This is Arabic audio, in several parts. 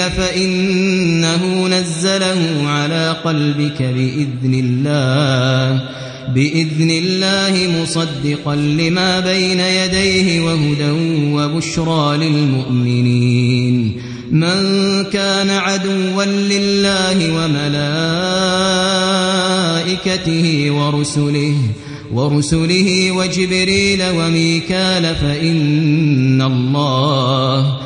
فإنه نزله على قلبك بإذن الله بإذن الله مصدقا لما بين يديه وهدى وبشرى للمؤمنين. من كان عدوا لله وملائكته ورسله ورسله وجبريل وميكال فإن الله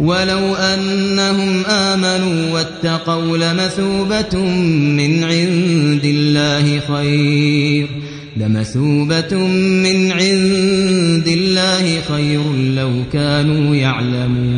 ولو أنهم آمنوا واتقوا لمثوبة من عند الله خير لمثوبة من عند الله خير لو كانوا يعلمون